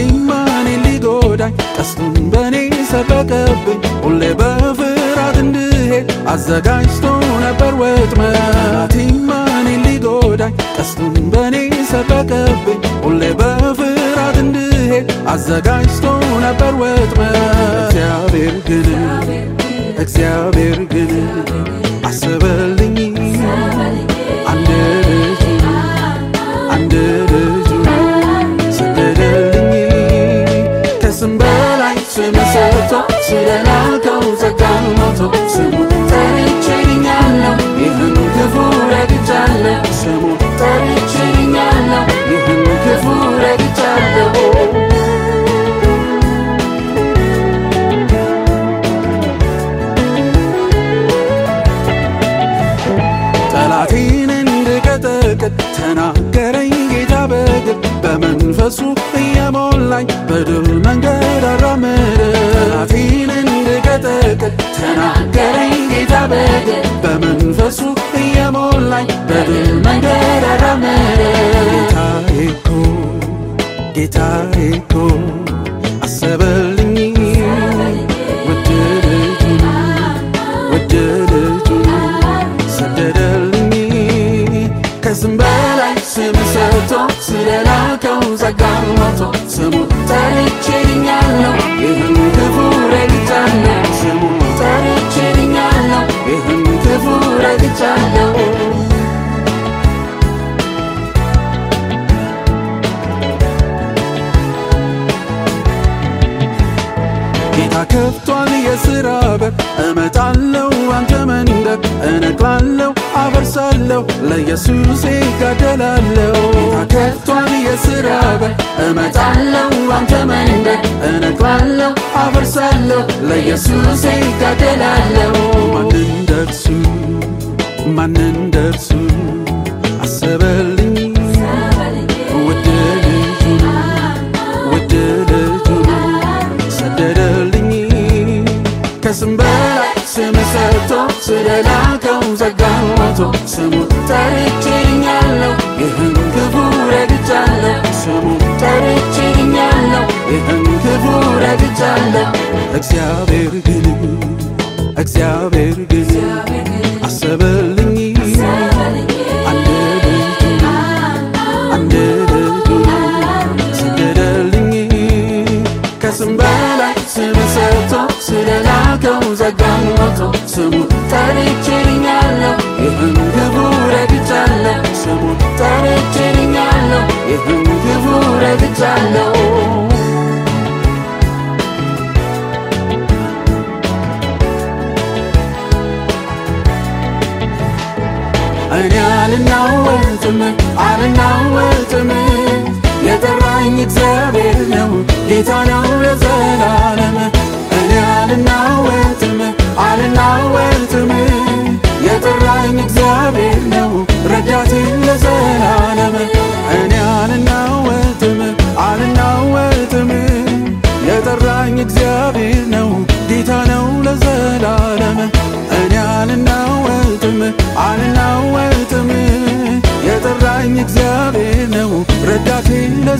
ሞቴማ እኔን ሊጎዳኝ ቀስቱን በኔ ሰበቀብኝ ሁሌ በፍርሃት እንድሄድ አዘጋጅቶ ነበር ወጥመድ ሞቴማ እኔን ሊጎዳኝ ቀስቱን በኔ ሰበቀብኝ ሁሌ በፍርሃት እንድሄድ አዘጋጅቶ ነበር ወጥመድ እግዚአብሔር ግን እግዚአብሔር ስለላከው ጸጋን ሞቶ ስሙ ጠርቼልኛለሁ ይህን ክፉ ረግጫለሁ ስሙ ጠርቼልኛለሁ ይህን ክፉ ረግጫለሁ ጠላቴን እንድቀጠቅጥ ተናገረኝ ጌታ በግል በመንፈሱ ተናገረኝ ጌታ በግል በመንፈሱ እየሞላኝ በድል መንገድ አራመደ ጌታዬ እኮ ጌታዬ እኮ ጋደላለሁ ጌታ ከፍቷል የሥራ በር እመጣለሁ አንተ መንደር። እነቅላለሁ አፈርሳለሁ። ለኢየሱሴ ጋደላለሁ ማንን ደርሱ ማንን ደርሱ አሰበልኝ ሞቶ ስሙ ጠርቼልኛለሁ ይህን ክፉ ረግጫለሁ። ስሙ ጠርቼልኛለሁ ይህን ክፉ ረግጫለሁ። እግዚአብሔር ግን እግዚአብሔር ግን አሰበልኝ አንድ ልጁን በላይ ስም ሰጥቶ ስለላከው ጸጋ ሞቶ ስሙ አረናው ትምት አረናው እግዚአብሔር ነው ጌታ ነው ለዘላለም። እኔ አልናው ትምት ነው ረዳቴ ለዘላለም። እኔ አልናው ትምት ነው ጌታ ነው ለዘላለም። Đã 了